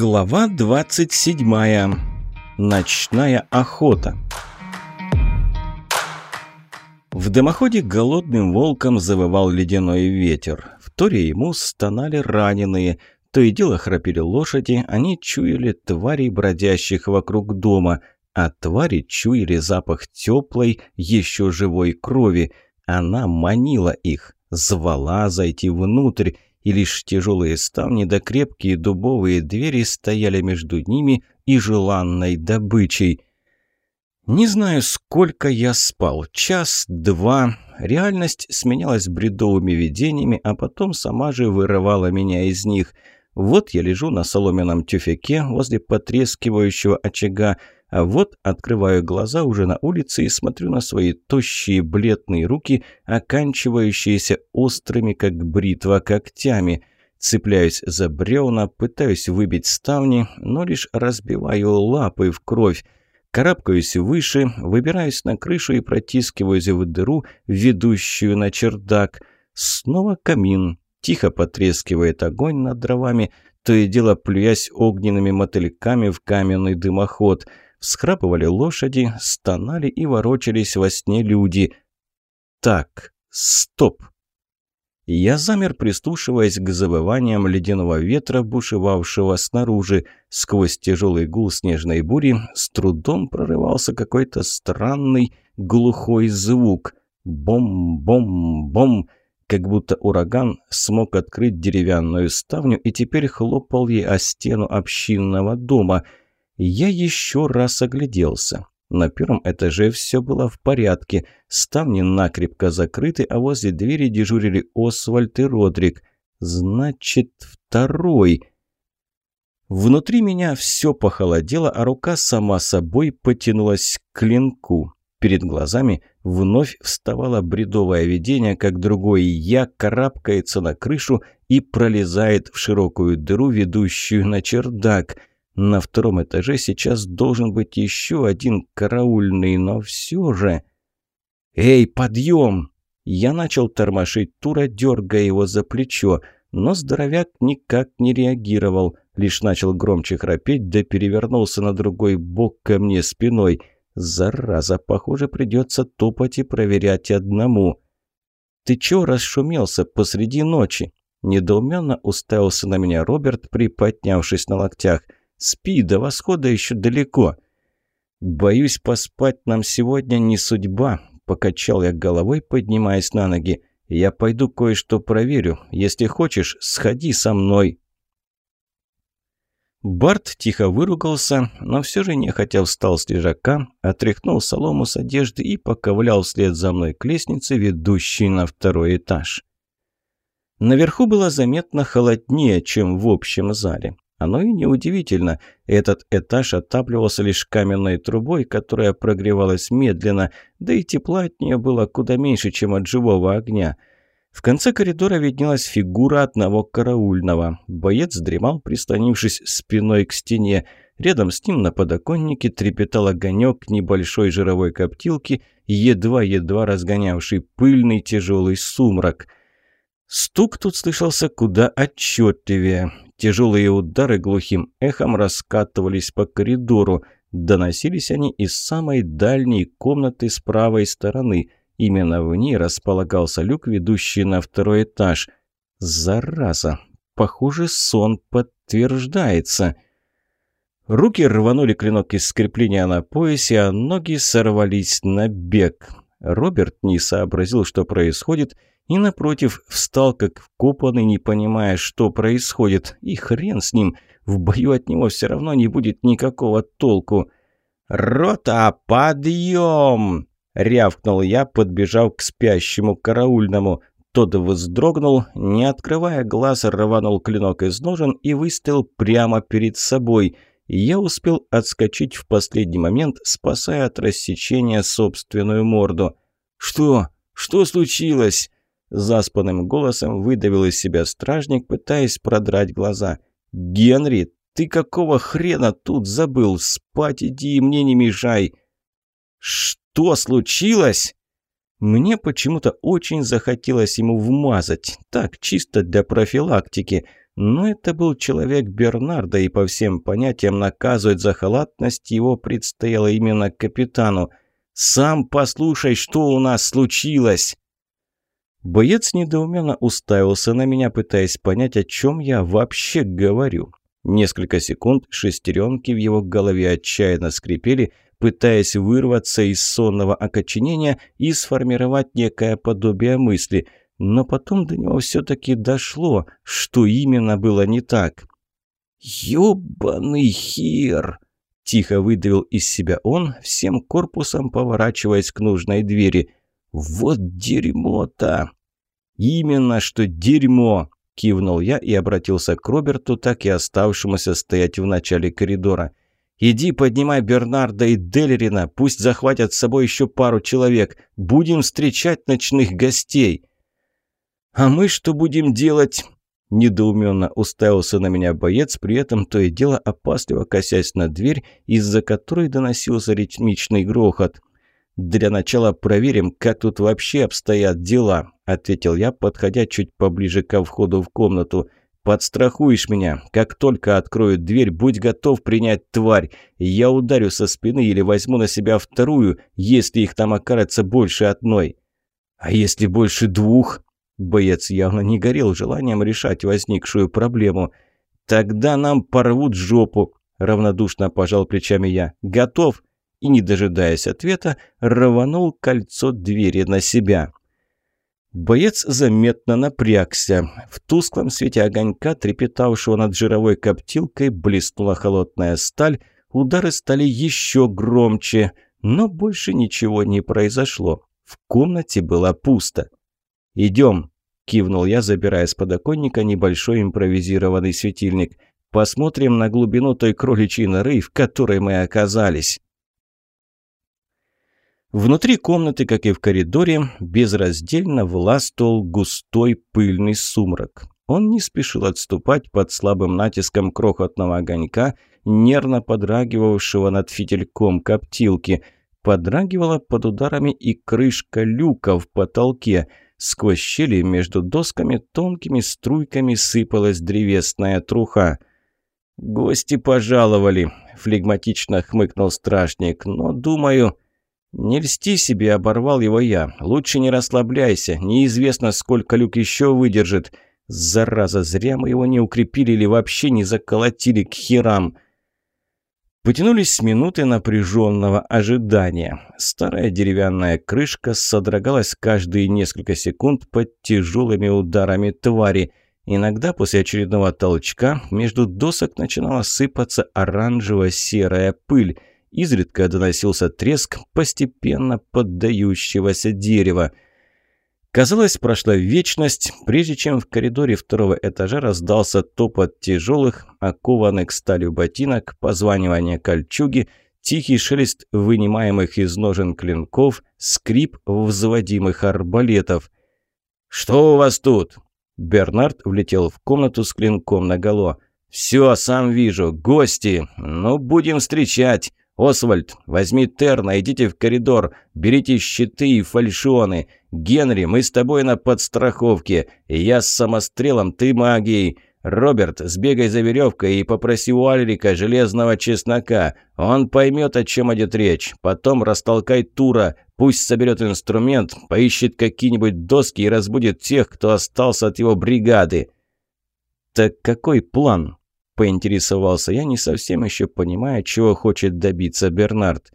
Глава 27. Ночная охота. В дымоходе голодным волком завывал ледяной ветер. В торе ему стонали раненые. То и дело храпели лошади, они чуяли тварей, бродящих вокруг дома, а твари чуяли запах теплой, еще живой крови. Она манила их, звала зайти внутрь, и лишь тяжелые ставни да крепкие дубовые двери стояли между ними и желанной добычей. Не знаю, сколько я спал, час, два. Реальность сменялась бредовыми видениями, а потом сама же вырывала меня из них. Вот я лежу на соломенном тюфяке возле потрескивающего очага, а вот открываю глаза уже на улице и смотрю на свои тощие бледные руки, оканчивающиеся острыми, как бритва, когтями. Цепляюсь за бревна, пытаюсь выбить ставни, но лишь разбиваю лапы в кровь. Карабкаюсь выше, выбираюсь на крышу и протискиваюсь в дыру, ведущую на чердак. Снова камин. Тихо потрескивает огонь над дровами, то и дело плюясь огненными мотыльками в каменный дымоход – Всхрапывали лошади, стонали и ворочались во сне люди. Так, стоп. Я замер, прислушиваясь к завываниям ледяного ветра, бушевавшего снаружи. Сквозь тяжелый гул снежной бури с трудом прорывался какой-то странный глухой звук. Бом-бом-бом, как будто ураган смог открыть деревянную ставню и теперь хлопал ей о стену общинного дома – я еще раз огляделся. На первом этаже все было в порядке. Ставни накрепко закрыты, а возле двери дежурили Освальд и Родрик. Значит, второй. Внутри меня все похолодело, а рука сама собой потянулась к клинку. Перед глазами вновь вставало бредовое видение, как другой «я» карабкается на крышу и пролезает в широкую дыру, ведущую на чердак – на втором этаже сейчас должен быть еще один караульный, но все же... «Эй, подъем!» Я начал тормошить Тура, дергая его за плечо, но здоровяк никак не реагировал, лишь начал громче храпеть, да перевернулся на другой бок ко мне спиной. Зараза, похоже, придется топать и проверять одному. «Ты чего расшумелся посреди ночи?» Недоуменно уставился на меня Роберт, приподнявшись на локтях – Спи, до восхода еще далеко. Боюсь, поспать нам сегодня не судьба, покачал я головой, поднимаясь на ноги. Я пойду кое-что проверю. Если хочешь, сходи со мной. Барт тихо выругался, но все же нехотя встал с лежака, отряхнул солому с одежды и поковылял вслед за мной к лестнице, ведущей на второй этаж. Наверху было заметно холоднее, чем в общем зале. Оно и неудивительно. Этот этаж отапливался лишь каменной трубой, которая прогревалась медленно, да и тепла от нее было куда меньше, чем от живого огня. В конце коридора виднелась фигура одного караульного. Боец дремал, прислонившись спиной к стене. Рядом с ним на подоконнике трепетал огонек небольшой жировой коптилки, едва-едва разгонявший пыльный тяжелый сумрак. Стук тут слышался куда отчетливее. Тяжелые удары глухим эхом раскатывались по коридору. Доносились они из самой дальней комнаты с правой стороны. Именно в ней располагался люк, ведущий на второй этаж. Зараза! Похоже, сон подтверждается. Руки рванули клинок из скрепления на поясе, а ноги сорвались на бег. Роберт не сообразил, что происходит, и, напротив, встал как вкопанный, не понимая, что происходит. И хрен с ним, в бою от него все равно не будет никакого толку. «Рота, подъем!» — рявкнул я, подбежав к спящему караульному. Тот вздрогнул, не открывая глаз, рванул клинок из ножен и выставил прямо перед собой. Я успел отскочить в последний момент, спасая от рассечения собственную морду. «Что? Что случилось?» Заспанным голосом выдавил из себя стражник, пытаясь продрать глаза. «Генри, ты какого хрена тут забыл? Спать иди и мне не мешай!» «Что случилось?» Мне почему-то очень захотелось ему вмазать, так, чисто для профилактики. Но это был человек Бернарда, и по всем понятиям наказывать за халатность его предстояло именно капитану. «Сам послушай, что у нас случилось!» Боец недоуменно уставился на меня, пытаясь понять, о чем я вообще говорю. Несколько секунд шестеренки в его голове отчаянно скрипели, пытаясь вырваться из сонного окоченения и сформировать некое подобие мысли. Но потом до него все-таки дошло, что именно было не так. «Ёбаный хер!» – тихо выдавил из себя он, всем корпусом поворачиваясь к нужной двери. «Вот дерьмо-то!» «Именно что дерьмо!» – кивнул я и обратился к Роберту, так и оставшемуся стоять в начале коридора. «Иди поднимай Бернарда и Делерина, пусть захватят с собой еще пару человек. Будем встречать ночных гостей». «А мы что будем делать?» Недоуменно уставился на меня боец, при этом то и дело опасливо косясь на дверь, из-за которой доносился ритмичный грохот. «Для начала проверим, как тут вообще обстоят дела», – ответил я, подходя чуть поближе ко входу в комнату. «Подстрахуешь меня. Как только откроют дверь, будь готов принять тварь. Я ударю со спины или возьму на себя вторую, если их там окажется больше одной». «А если больше двух?» Боец явно не горел желанием решать возникшую проблему. «Тогда нам порвут жопу», – равнодушно пожал плечами я. «Готов?» И, не дожидаясь ответа, рванул кольцо двери на себя. Боец заметно напрягся. В тусклом свете огонька, трепетавшего над жировой коптилкой, блеснула холодная сталь. Удары стали еще громче, но больше ничего не произошло. В комнате было пусто. «Идем», – кивнул я, забирая с подоконника небольшой импровизированный светильник. «Посмотрим на глубину той кроличьей норы, в которой мы оказались». Внутри комнаты, как и в коридоре, безраздельно властвовал густой пыльный сумрак. Он не спешил отступать под слабым натиском крохотного огонька, нервно подрагивавшего над фитильком коптилки. Подрагивала под ударами и крышка люка в потолке. Сквозь щели между досками тонкими струйками сыпалась древесная труха. «Гости пожаловали», – флегматично хмыкнул стражник, – «но, думаю...» «Не льсти себе», — оборвал его я. «Лучше не расслабляйся. Неизвестно, сколько люк еще выдержит. Зараза, зря мы его не укрепили или вообще не заколотили к херам». Потянулись минуты напряженного ожидания. Старая деревянная крышка содрогалась каждые несколько секунд под тяжелыми ударами твари. Иногда после очередного толчка между досок начинала сыпаться оранжево-серая пыль – Изредка доносился треск постепенно поддающегося дерева. Казалось, прошла вечность, прежде чем в коридоре второго этажа раздался топот тяжелых, окованных сталью ботинок, позванивание кольчуги, тихий шелест вынимаемых из ножен клинков, скрип взводимых арбалетов. «Что у вас тут?» Бернард влетел в комнату с клинком наголо. «Все, сам вижу. Гости. Ну, будем встречать. «Освальд, возьми Терна, идите в коридор, берите щиты и фальшионы. Генри, мы с тобой на подстраховке. Я с самострелом, ты магией. Роберт, сбегай за веревкой и попроси у Альрика железного чеснока. Он поймет, о чем идет речь. Потом растолкай Тура, пусть соберет инструмент, поищет какие-нибудь доски и разбудит тех, кто остался от его бригады». «Так какой план?» Поинтересовался я, не совсем еще понимая, чего хочет добиться Бернард.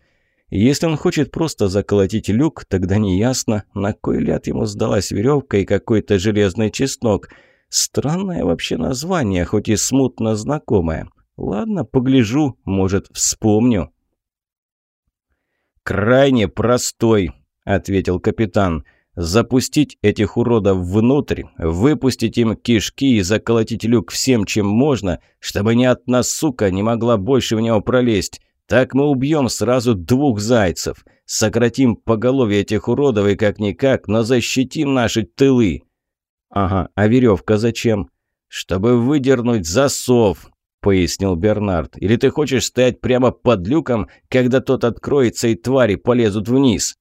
Если он хочет просто заколотить люк, тогда неясно, на кой ляд ему сдалась веревка и какой-то железный чеснок. Странное вообще название, хоть и смутно знакомое. Ладно, погляжу, может, вспомню. «Крайне простой», — ответил капитан запустить этих уродов внутрь, выпустить им кишки и заколотить люк всем, чем можно, чтобы ни одна сука не могла больше в него пролезть. Так мы убьем сразу двух зайцев. Сократим поголовье этих уродов и как-никак, но защитим наши тылы. Ага, а веревка зачем? Чтобы выдернуть засов, пояснил Бернард. Или ты хочешь стоять прямо под люком, когда тот откроется и твари полезут вниз?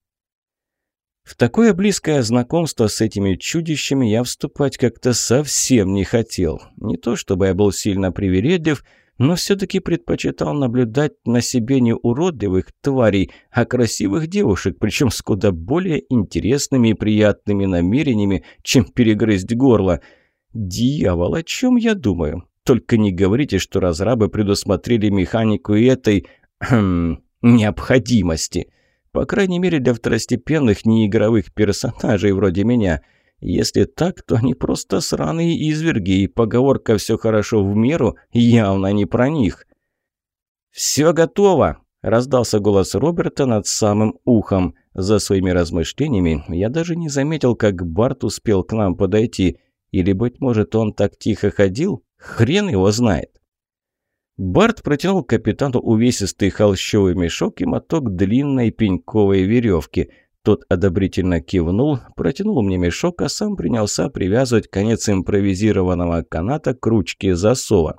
В такое близкое знакомство с этими чудищами я вступать как-то совсем не хотел. Не то чтобы я был сильно привередлив, но все-таки предпочитал наблюдать на себе не уродливых тварей, а красивых девушек, причем с куда более интересными и приятными намерениями, чем перегрызть горло. Дьявол, о чем я думаю? Только не говорите, что разрабы предусмотрели механику этой... необходимости. По крайней мере, для второстепенных неигровых персонажей вроде меня. Если так, то они просто сраные изверги, и поговорка «все хорошо в меру» явно не про них. «Все готово!» – раздался голос Роберта над самым ухом. За своими размышлениями я даже не заметил, как Барт успел к нам подойти. Или, быть может, он так тихо ходил? Хрен его знает. Барт протянул капитану увесистый холщовый мешок и моток длинной пеньковой веревки. Тот одобрительно кивнул, протянул мне мешок, а сам принялся привязывать конец импровизированного каната к ручке засова.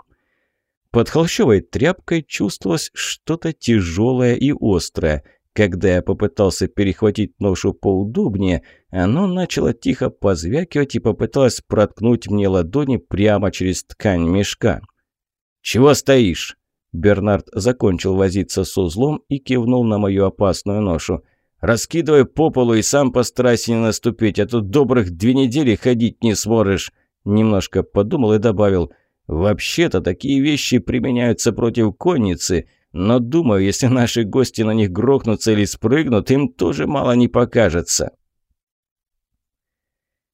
Под холщовой тряпкой чувствовалось что-то тяжелое и острое. Когда я попытался перехватить ношу поудобнее, оно начало тихо позвякивать и попыталось проткнуть мне ладони прямо через ткань мешка. «Чего стоишь?» Бернард закончил возиться с узлом и кивнул на мою опасную ношу. «Раскидывай по полу и сам постарайся не наступить, а то добрых две недели ходить не сможешь». Немножко подумал и добавил. «Вообще-то такие вещи применяются против конницы, но думаю, если наши гости на них грохнутся или спрыгнут, им тоже мало не покажется».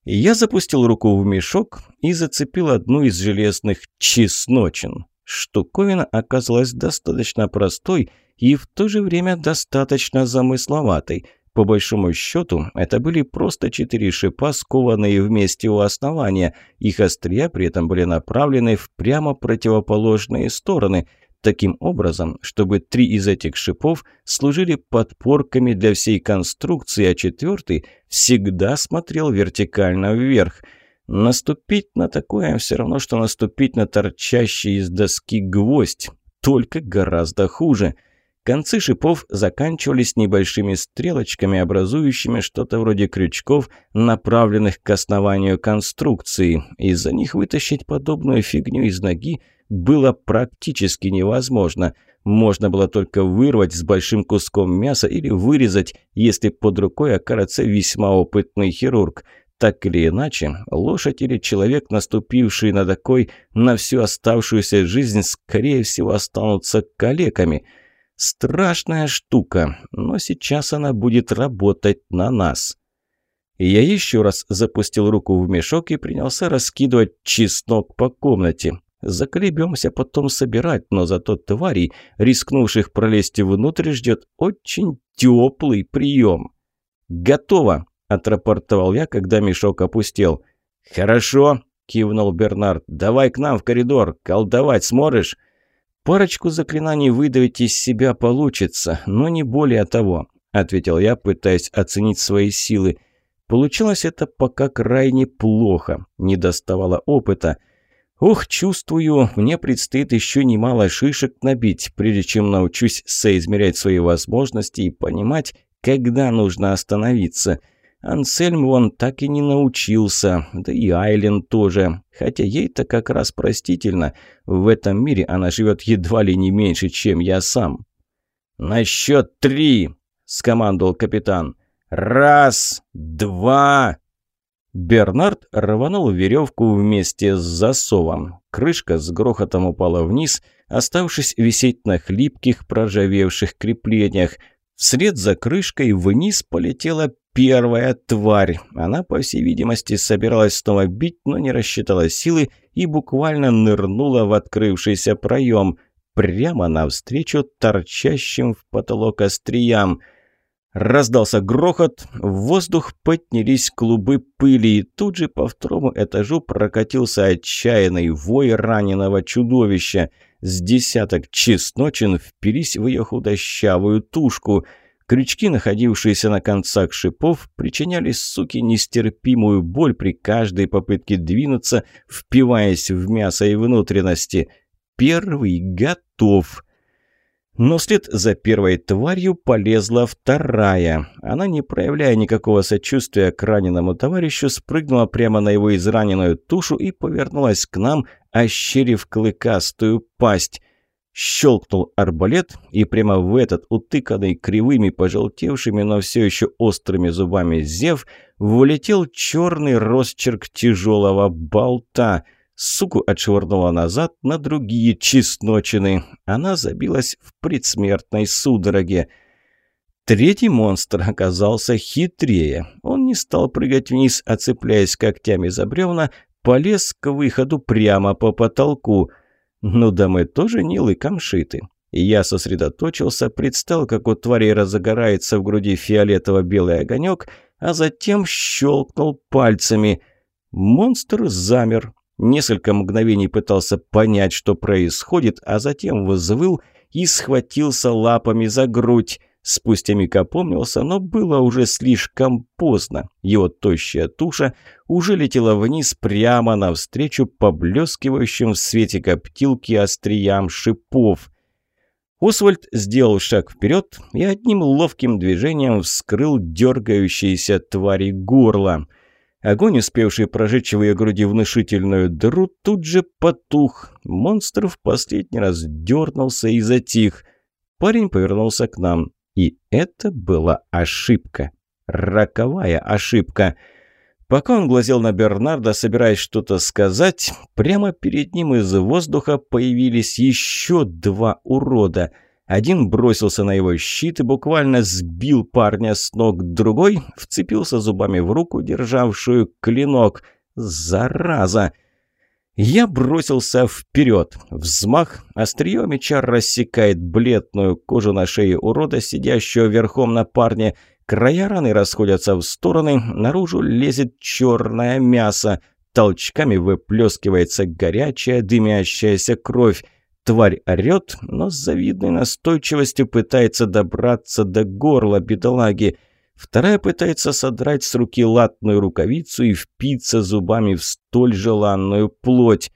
Я запустил руку в мешок и зацепил одну из железных чесночин. Штуковина оказалась достаточно простой и в то же время достаточно замысловатой. По большому счету, это были просто четыре шипа, скованные вместе у основания. Их острия при этом были направлены в прямо противоположные стороны – таким образом, чтобы три из этих шипов служили подпорками для всей конструкции, а четвертый всегда смотрел вертикально вверх – Наступить на такое все равно, что наступить на торчащий из доски гвоздь, только гораздо хуже. Концы шипов заканчивались небольшими стрелочками, образующими что-то вроде крючков, направленных к основанию конструкции. Из-за них вытащить подобную фигню из ноги было практически невозможно. Можно было только вырвать с большим куском мяса или вырезать, если под рукой окажется весьма опытный хирург – так или иначе, лошадь или человек, наступивший на такой, на всю оставшуюся жизнь, скорее всего, останутся калеками. Страшная штука, но сейчас она будет работать на нас. Я еще раз запустил руку в мешок и принялся раскидывать чеснок по комнате. Заколебемся потом собирать, но зато тварей, рискнувших пролезть внутрь, ждет очень теплый прием. «Готово!» Отрапортовал я, когда мешок опустел. «Хорошо», – кивнул Бернард. «Давай к нам в коридор. Колдовать сможешь?» «Парочку заклинаний выдавить из себя получится, но не более того», – ответил я, пытаясь оценить свои силы. Получилось это пока крайне плохо, не доставало опыта. Ох, чувствую, мне предстоит еще немало шишек набить, прежде чем научусь соизмерять свои возможности и понимать, когда нужно остановиться – Ансельм вон так и не научился, да и Айлен тоже. Хотя ей-то как раз простительно. В этом мире она живет едва ли не меньше, чем я сам. «На счет три!» – скомандовал капитан. «Раз, два...» Бернард рванул веревку вместе с засовом. Крышка с грохотом упала вниз, оставшись висеть на хлипких проржавевших креплениях. Вслед за крышкой вниз полетела первая тварь. Она, по всей видимости, собиралась снова бить, но не рассчитала силы и буквально нырнула в открывшийся проем, прямо навстречу торчащим в потолок остриям. Раздался грохот, в воздух поднялись клубы пыли, и тут же по второму этажу прокатился отчаянный вой раненого чудовища. С десяток чесночин впились в ее худощавую тушку – Крючки, находившиеся на концах шипов, причиняли суке нестерпимую боль при каждой попытке двинуться, впиваясь в мясо и внутренности. Первый готов. Но вслед за первой тварью полезла вторая. Она, не проявляя никакого сочувствия к раненому товарищу, спрыгнула прямо на его израненную тушу и повернулась к нам, ощерив клыкастую пасть. Щелкнул арбалет, и прямо в этот утыканный кривыми, пожелтевшими, но все еще острыми зубами зев, влетел черный росчерк тяжелого болта — Суку отшвырнула назад на другие чесночины. Она забилась в предсмертной судороге. Третий монстр оказался хитрее. Он не стал прыгать вниз, оцепляясь когтями за бревна, полез к выходу прямо по потолку. Ну да мы тоже не лыком шиты. Я сосредоточился, представил, как у твари разогорается в груди фиолетово-белый огонек, а затем щелкнул пальцами. Монстр замер, Несколько мгновений пытался понять, что происходит, а затем взвыл и схватился лапами за грудь. Спустя миг опомнился, но было уже слишком поздно. Его тощая туша уже летела вниз прямо навстречу поблескивающим в свете коптилки остриям шипов. Освальд сделал шаг вперед и одним ловким движением вскрыл дергающиеся твари горло – Огонь, успевший прожечь в ее груди внушительную дыру, тут же потух. Монстр в последний раз дернулся и затих. Парень повернулся к нам. И это была ошибка. Роковая ошибка. Пока он глазел на Бернарда, собираясь что-то сказать, прямо перед ним из воздуха появились еще два урода — один бросился на его щит и буквально сбил парня с ног, другой вцепился зубами в руку, державшую клинок. «Зараза!» Я бросился вперед. Взмах. Острие меча рассекает бледную кожу на шее урода, сидящего верхом на парне. Края раны расходятся в стороны. Наружу лезет черное мясо. Толчками выплескивается горячая дымящаяся кровь. Тварь орёт, но с завидной настойчивостью пытается добраться до горла бедолаги. Вторая пытается содрать с руки латную рукавицу и впиться зубами в столь желанную плоть.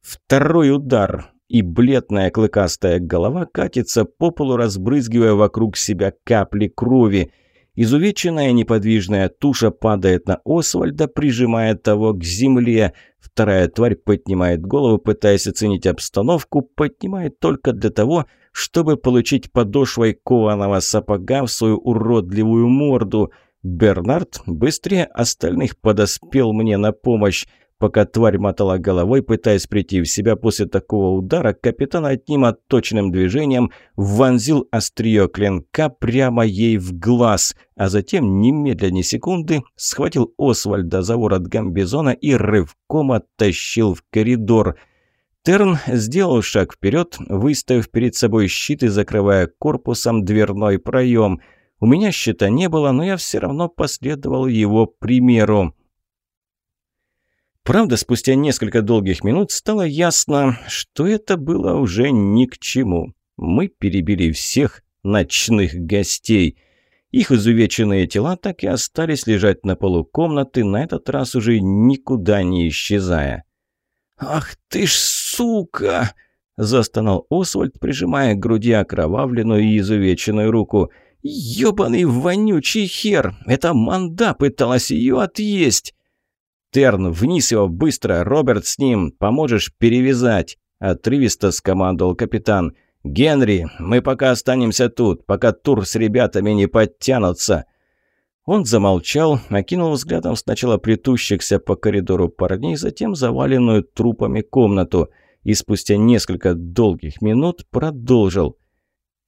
Второй удар, и бледная клыкастая голова катится по полу, разбрызгивая вокруг себя капли крови. Изувеченная неподвижная туша падает на Освальда, прижимая того к земле. Вторая тварь поднимает голову, пытаясь оценить обстановку, поднимает только для того, чтобы получить подошвой кованого сапога в свою уродливую морду. Бернард быстрее остальных подоспел мне на помощь. Пока тварь мотала головой, пытаясь прийти в себя после такого удара, капитан одним отточенным движением вонзил острие клинка прямо ей в глаз, а затем, немедля ни секунды, схватил Освальда за ворот гамбизона и рывком оттащил в коридор. Терн сделал шаг вперед, выставив перед собой щит и закрывая корпусом дверной проем. У меня щита не было, но я все равно последовал его примеру. Правда, спустя несколько долгих минут стало ясно, что это было уже ни к чему. Мы перебили всех ночных гостей. Их изувеченные тела так и остались лежать на полу комнаты, на этот раз уже никуда не исчезая. «Ах ты ж сука!» – застонал Освальд, прижимая к груди окровавленную и изувеченную руку. «Ёбаный вонючий хер! Эта манда пыталась ее отъесть!» «Терн, вниз его, быстро! Роберт с ним! Поможешь перевязать!» Отрывисто скомандовал капитан. «Генри, мы пока останемся тут, пока Тур с ребятами не подтянутся!» Он замолчал, окинул взглядом сначала плетущихся по коридору парней, затем заваленную трупами комнату и спустя несколько долгих минут продолжил.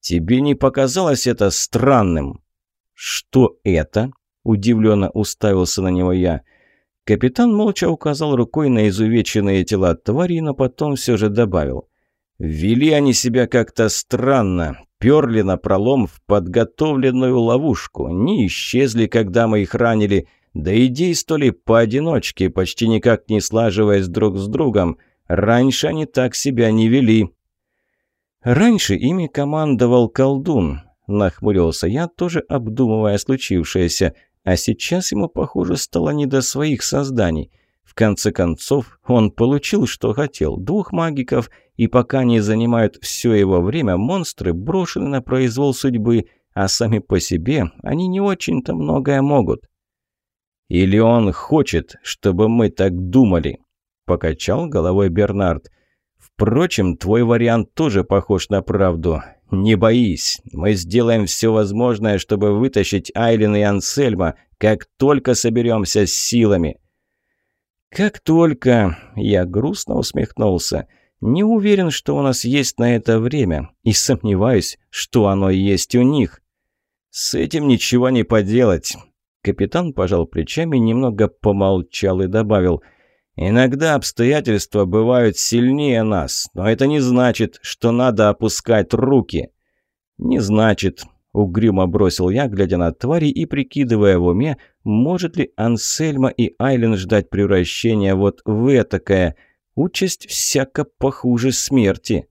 «Тебе не показалось это странным?» «Что это?» – удивленно уставился на него я – Капитан молча указал рукой на изувеченные тела тварей, но потом все же добавил. «Вели они себя как-то странно, перли на пролом в подготовленную ловушку, не исчезли, когда мы их ранили, да и действовали поодиночке, почти никак не слаживаясь друг с другом. Раньше они так себя не вели». «Раньше ими командовал колдун», – нахмурился я, тоже обдумывая случившееся – а сейчас ему, похоже, стало не до своих созданий. Конце концов, он получил, что хотел, двух магиков, и пока не занимают все его время, монстры брошены на произвол судьбы, а сами по себе они не очень-то многое могут. «Или он хочет, чтобы мы так думали?» – покачал головой Бернард. «Впрочем, твой вариант тоже похож на правду. Не боись, мы сделаем все возможное, чтобы вытащить Айлин и Ансельма, как только соберемся с силами». «Как только...» – я грустно усмехнулся. «Не уверен, что у нас есть на это время, и сомневаюсь, что оно есть у них». «С этим ничего не поделать». Капитан пожал плечами, немного помолчал и добавил – Иногда обстоятельства бывают сильнее нас, но это не значит, что надо опускать руки. Не значит, угрюмо бросил я, глядя на твари и прикидывая в уме, может ли Ансельма и Айлен ждать превращения вот в этакое. Участь всяко похуже смерти.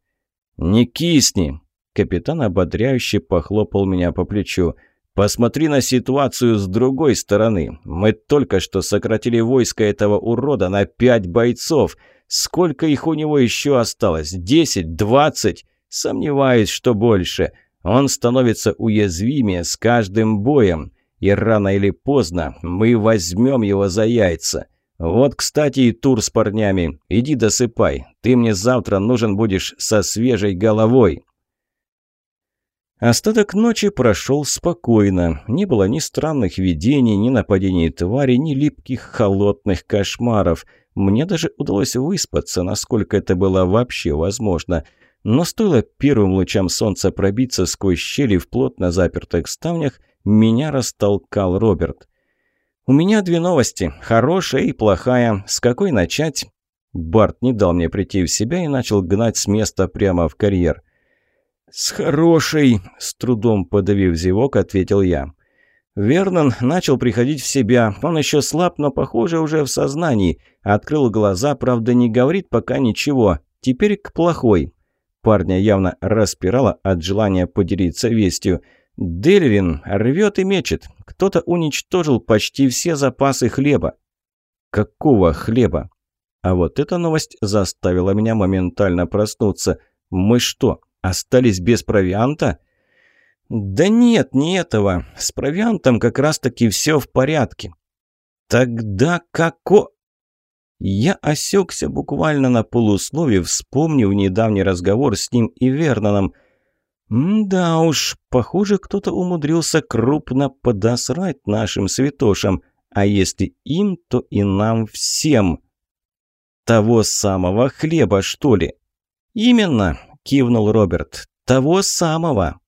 «Не кисни!» Капитан ободряюще похлопал меня по плечу – Посмотри на ситуацию с другой стороны. Мы только что сократили войско этого урода на пять бойцов. Сколько их у него еще осталось? Десять? Двадцать? Сомневаюсь, что больше. Он становится уязвимее с каждым боем. И рано или поздно мы возьмем его за яйца. Вот, кстати, и тур с парнями. Иди досыпай. Ты мне завтра нужен будешь со свежей головой. Остаток ночи прошел спокойно. Не было ни странных видений, ни нападений твари, ни липких холодных кошмаров. Мне даже удалось выспаться, насколько это было вообще возможно. Но стоило первым лучам солнца пробиться сквозь щели в плотно запертых ставнях, меня растолкал Роберт. «У меня две новости, хорошая и плохая. С какой начать?» Барт не дал мне прийти в себя и начал гнать с места прямо в карьер. «С хорошей!» – с трудом подавив зевок, ответил я. Вернон начал приходить в себя. Он еще слаб, но, похоже, уже в сознании. Открыл глаза, правда, не говорит пока ничего. Теперь к плохой. Парня явно распирало от желания поделиться вестью. Делерин рвет и мечет. Кто-то уничтожил почти все запасы хлеба. Какого хлеба? А вот эта новость заставила меня моментально проснуться. Мы что, Остались без провианта? Да нет, не этого. С провиантом как раз-таки все в порядке. Тогда како... Я осекся буквально на полуслове, вспомнив недавний разговор с ним и Верноном. Да уж, похоже, кто-то умудрился крупно подосрать нашим святошам. А если им, то и нам всем. Того самого хлеба, что ли? Именно. – кивнул Роберт. «Того самого!»